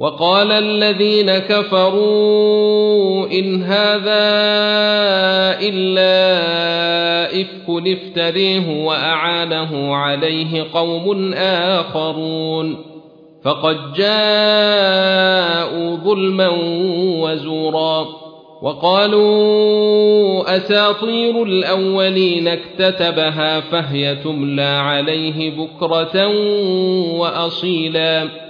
وقال الذين كفروا إن هذا إلا إفك افتريه وأعانه عليه قوم آخرون فقد جاءوا ظلما وزورا وقالوا أساطير الأولين اكتتبها فهي تملى عليه بكرة وأصيلا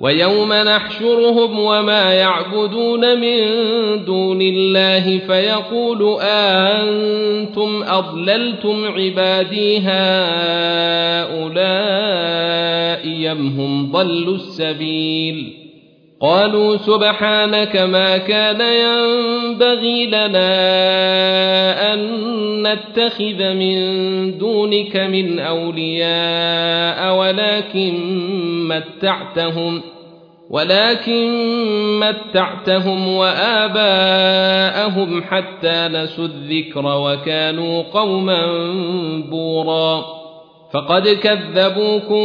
ويوم نحشرهم وما يعبدون من دون الله فيقول أنتم أضللتم عبادي هؤلاء يم هم ضلوا السبيل قالوا سبحانك ما كان ينبغي لنا أن نتخذ من دونك من أولياء ولكن متعتهم ولكن متعتهم وآباءهم حتى نسوا الذكر وكانوا قوما بورا فقد كذبوكم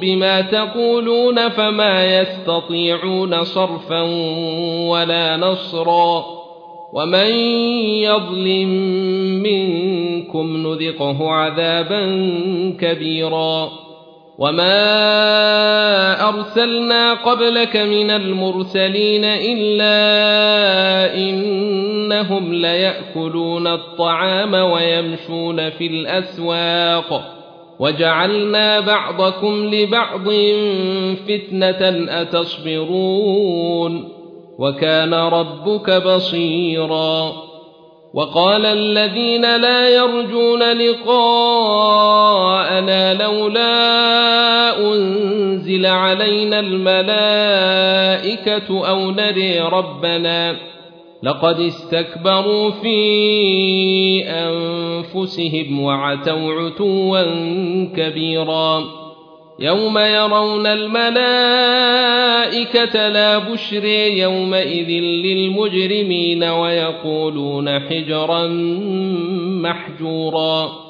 بما تقولون فما يستطيعون صرفا ولا نصرا ومن يظلم منكم نذقه عذابا كبيرا وما أرسلنا قبلك من المرسلين إلا إنهم ليأكلون الطعام ويمشون في الأسواق وجعلنا بعضكم لبعض فتنة أتصبرون وكان ربك بصيراً وقال الذين لا يرجون لقاءنا لولا أنزل علينا الملائكة أو نري ربنا لقد استكبروا في أنفسهم وعتوا عتوا كبيرا. يوم يرون الملائكة لا بشر يومئذ للمجرمين ويقولون حجرا محجورا.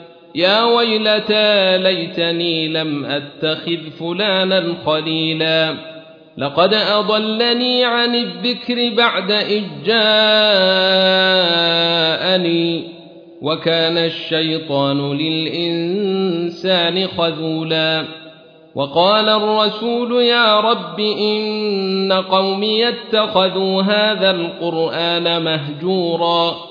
يا ويلتى ليتني لم أتخذ فلانا خليلا. لقد أضلني عن الذكر بعد إذ جاءني. وكان الشيطان للإنسان خذولا. وقال الرسول يا رب إن قومي اتخذوا هذا القرآن مهجورا.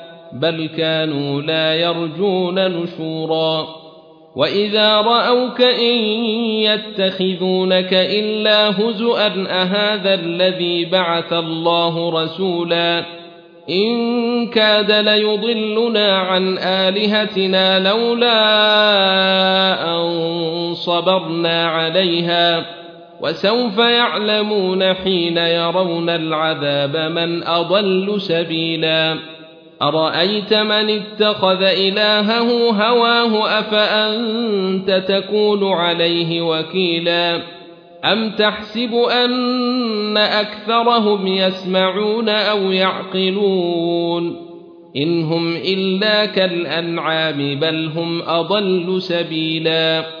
بل كانوا لا يرجون نشورا. وإذا رأوك إن يتخذونك إلا هزءا أهذا الذي بعث الله رسولا؟ إن كاد ليضلنا عن آلهتنا لولا أن صبرنا عليها. وسوف يعلمون حين يرون العذاب من أضل سبيلا. أرأيت من اتخذ إلهه هواه أفأنت تكون عليه وكيلا أم تحسب أن أكثرهم يسمعون أو يعقلون إن هم إلا كالأنعام بل هم أضل سبيلا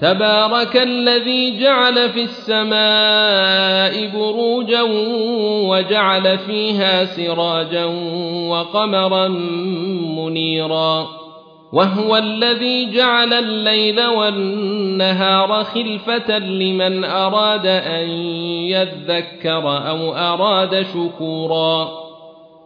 تبارك الذي جعل في السماء بروجا وجعل فيها سراجا وقمرا منيرا وهو الذي جعل الليل والنهار خلفة لمن أراد أن يذكر أو أراد شكورا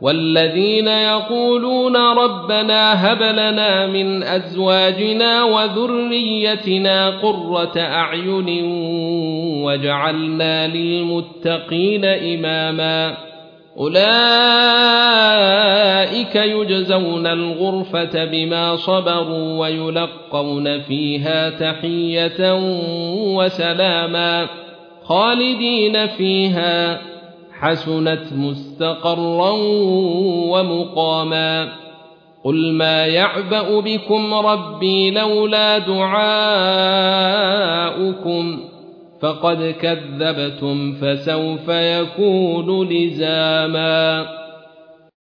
والذين يقولون ربنا هب لنا من أزواجنا وذريتنا قرة أعين وجعلنا للمتقين إماما. أولئك يجزون الغرفة بما صبروا ويلقون فيها تحية وسلاما خالدين فيها. حسنت مستقرا ومقاما قل ما يعبأ بكم ربي لولا دعاؤكم فقد كذبتم فسوف يكون لزاما